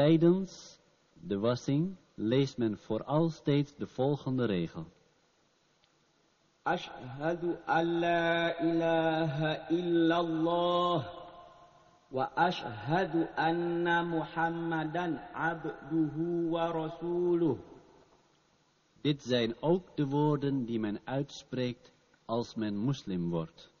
Tijdens de wassing leest men vooral steeds de volgende regel. Ashhadu an la ilaha illallah wa ashhadu anna Muhammadan abduhu wa rasuluh. Dit zijn ook de woorden die men uitspreekt als men moslim wordt.